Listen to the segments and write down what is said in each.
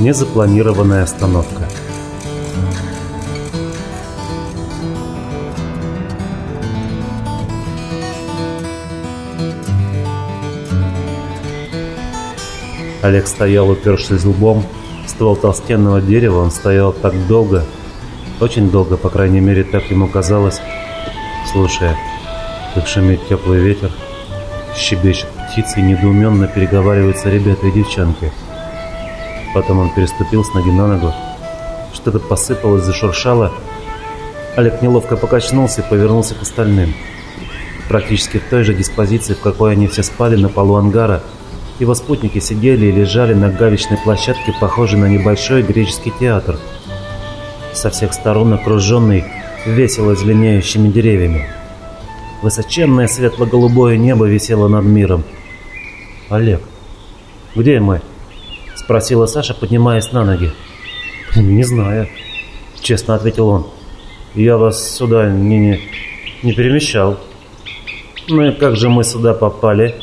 Незапланированная остановка. Олег стоял, упершись лбом. Ствол толстенного дерева он стоял так долго, очень долго, по крайней мере, так ему казалось, слушая, как шумит теплый ветер, щебечут птицы и недоуменно переговариваются ребята и девчонки. Потом он переступил с ноги на ногу. Что-то посыпалось, зашуршало. Олег неловко покачнулся и повернулся к остальным. Практически в той же диспозиции, в какой они все спали на полу ангара, его спутники сидели и лежали на гавичной площадке, похожей на небольшой греческий театр. Со всех сторон окруженный весело зеленеющими деревьями. Высоченное светло-голубое небо висело над миром. «Олег, где мы?» — спросила Саша, поднимаясь на ноги. «Не знаю», — честно ответил он. «Я вас сюда не, не, не перемещал». «Ну и как же мы сюда попали?»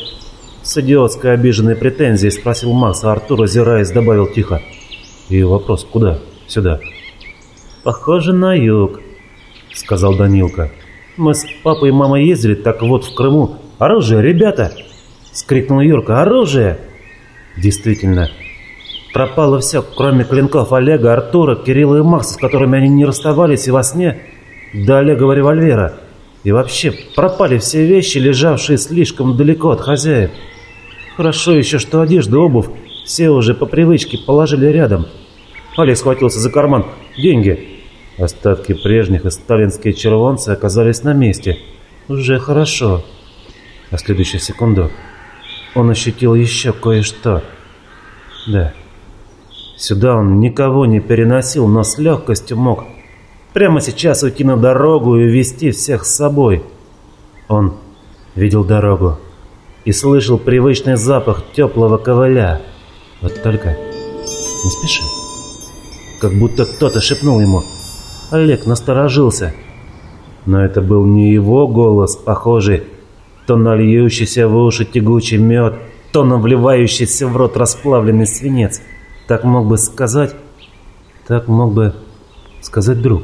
С идиотской обиженной претензией спросил Макс, а Артур, озираясь, добавил тихо. «И вопрос, куда? Сюда?» «Похоже на юг», — сказал Данилка. «Мы с папой и мамой ездили, так вот в Крыму. Оружие, ребята!» — скрикнул Юрка. «Оружие!» Действительно, пропало все, кроме клинков Олега, Артура, Кирилла и Макса, с которыми они не расставались и во сне, до Олегового револьвера. И вообще, пропали все вещи, лежавшие слишком далеко от хозяев. Хорошо еще, что одежда, обувь все уже по привычке положили рядом. Олег схватился за карман. «Деньги!» Остатки прежних и сталинские червонцы оказались на месте. Уже хорошо. А следующую секунду он ощутил еще кое-что. Да. Сюда он никого не переносил, но с легкостью мог прямо сейчас уйти на дорогу и увести всех с собой. Он видел дорогу и слышал привычный запах теплого ковыля. Вот только не спеши. Как будто кто-то шепнул ему – Олег насторожился. Но это был не его голос, похожий то на льющийся в уши тягучий мед, то на вливающийся в рот расплавленный свинец. Так мог бы сказать... Так мог бы сказать друг.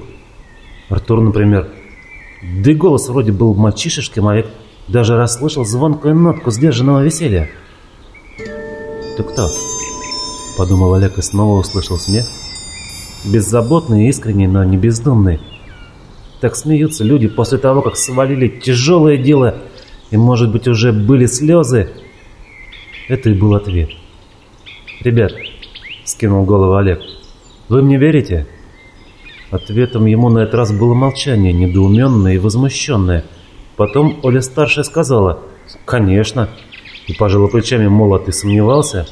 Артур, например. Да голос вроде был мальчишеским, а Олег даже расслышал звонкую нотку сдержанного веселья. «Ты кто?» – подумал Олег и снова услышал смех. Беззаботный искренний, но не бездумный. Так смеются люди после того, как свалили тяжелое дело, и, может быть, уже были слезы. Это и был ответ. «Ребят», — скинул голову Олег, — «вы мне верите?» Ответом ему на этот раз было молчание, недоуменное и возмущенное. Потом Оля-старшая сказала «Конечно», и пожала плечами, мол, а ты сомневался?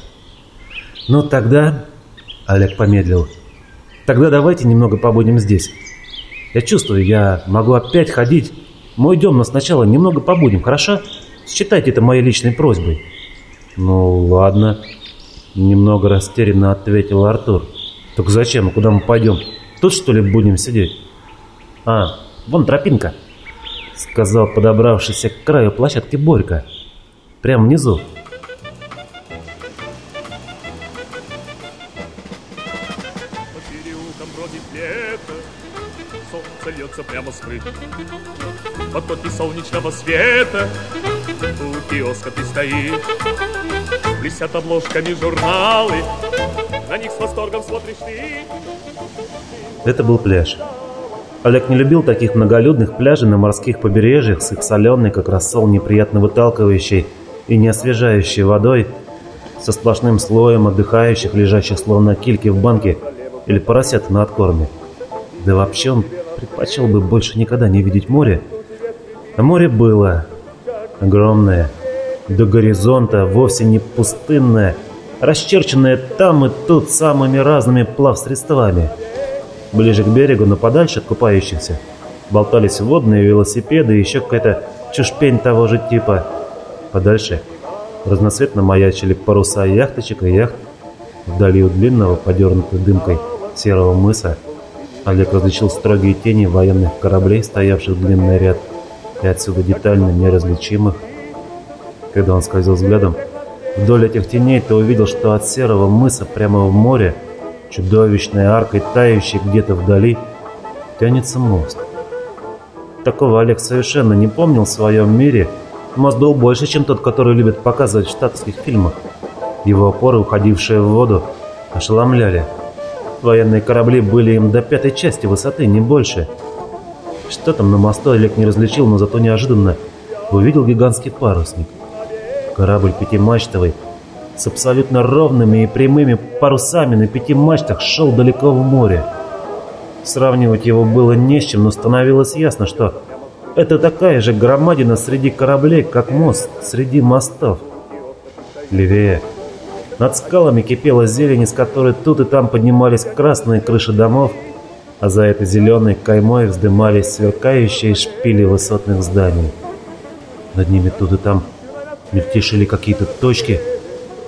«Ну тогда...» — Олег помедлил. Тогда давайте немного побудем здесь. Я чувствую, я могу опять ходить. Мы уйдем, но сначала немного побудем, хорошо? Считайте это моей личной просьбой. Ну, ладно. Немного растерянно ответил Артур. Так зачем? Куда мы пойдем? Тут что ли будем сидеть? А, вон тропинка. Сказал подобравшийся к краю площадки Борька. Прямо внизу. солнце прямо скрыт. Потоки солнечного света у киоска ты стоишь. Блестят обложками журналы, на них с восторгом смотришь ты. Это был пляж. Олег не любил таких многолюдных пляжей на морских побережьях с их соленой, как рассол, неприятно выталкивающей и не освежающей водой, со сплошным слоем отдыхающих, лежащих словно кильки в банке или поросят на откорме. Да вообще он предпочел бы больше никогда не видеть море. А море было огромное, до горизонта, вовсе не пустынное, расчерченное там и тут самыми разными плавсредствами. Ближе к берегу, но подальше от купающихся, болтались водные велосипеды и еще какая-то чушпень того же типа. Подальше разноцветно маячили паруса яхточек и яхт. Вдали у длинного, подернутой дымкой серого мыса, Олег различил строгие тени военных кораблей, стоявших в длинный ряд, и отсюда детально неразличимых. Когда он скользил взглядом вдоль этих теней, то увидел, что от серого мыса прямо в море чудовищной аркой, тающей где-то вдали, тянется мост. Такого Олег совершенно не помнил в своем мире. Мост был больше, чем тот, который любят показывать в штатских фильмах. Его опоры, уходившие в воду, ошеломляли. Военные корабли были им до пятой части высоты, не больше. Что там на мосту Олег не различил, но зато неожиданно увидел гигантский парусник. Корабль пятимачтовый, с абсолютно ровными и прямыми парусами на пяти мачтах шел далеко в море. Сравнивать его было не с чем, но становилось ясно, что это такая же громадина среди кораблей, как мост среди мостов. Левее. Над скалами кипела зелень, из которой тут и там поднимались красные крыши домов, а за этой зеленой каймой вздымались сверкающие шпили высотных зданий. Над ними тут и там мельтешили какие-то точки –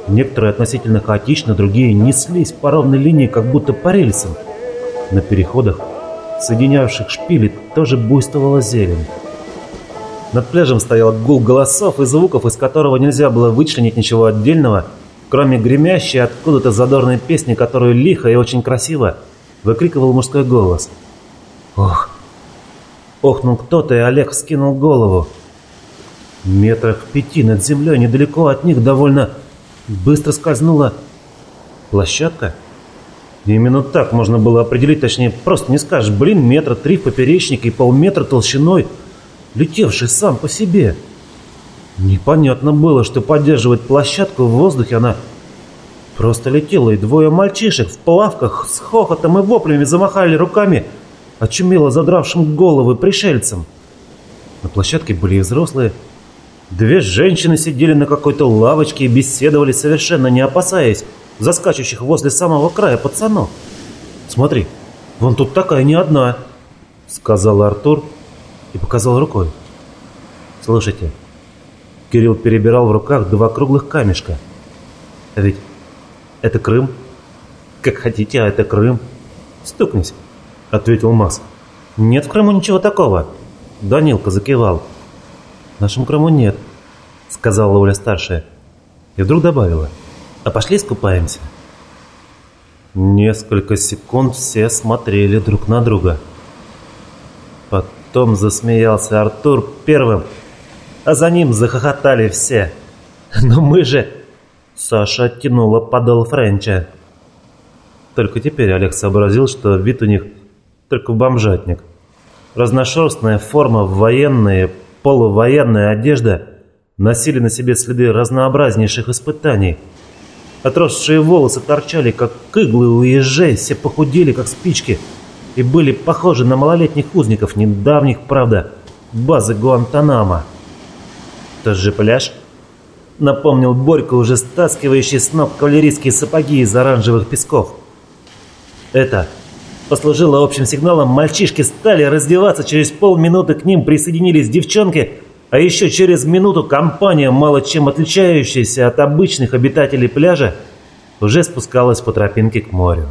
Некоторые относительно хаотично, другие неслись по ровной линии, как будто по рельсам. На переходах, соединявших шпили, тоже буйствовала зелень. Над пляжем стоял гул голосов и звуков, из которого нельзя было вычленить ничего отдельного, кроме гремящей откуда-то задорной песни, которую лихо и очень красиво выкрикивал мужской голос. «Ох!» Охнул кто-то, и Олег вскинул голову. Метрах в пяти над землей, недалеко от них, довольно Быстро скользнула площадка. Именно так можно было определить, точнее, просто не скажешь, блин, метра три в поперечнике и полметра толщиной, летевший сам по себе. Непонятно было, что поддерживать площадку в воздухе она просто летела, и двое мальчишек в плавках с хохотом и воплями замахали руками, очумело задравшим головы пришельцам. На площадке были и взрослые, Две женщины сидели на какой-то лавочке и беседовали, совершенно не опасаясь заскачущих возле самого края пацанов. «Смотри, вон тут такая не одна», — сказал Артур и показал рукой. «Слушайте». Кирилл перебирал в руках два круглых камешка. «А ведь это Крым?» «Как хотите, а это Крым». «Стукнись», — ответил Макс. «Нет в Крыму ничего такого». Данилка закивал. «В нашем Крыму нет», — сказала Оля-старшая. И вдруг добавила. «А пошли искупаемся». Несколько секунд все смотрели друг на друга. Потом засмеялся Артур первым, а за ним захохотали все. «Но мы же...» Саша оттянула подол Френча. Только теперь Олег сообразил, что вид у них только бомжатник. Разношерстная форма, военные, полувоенная одежда носили на себе следы разнообразнейших испытаний. Отросшие волосы торчали, как иглы у ежей, все похудели, как спички, и были похожи на малолетних узников, недавних, правда, базы Гуантанамо. Тот же пляж, напомнил Борька, уже стаскивающий с ног кавалерийские сапоги из оранжевых песков. Это послужило общим сигналом, мальчишки стали раздеваться, через полминуты к ним присоединились девчонки – а еще через минуту компания, мало чем отличающаяся от обычных обитателей пляжа, уже спускалась по тропинке к морю.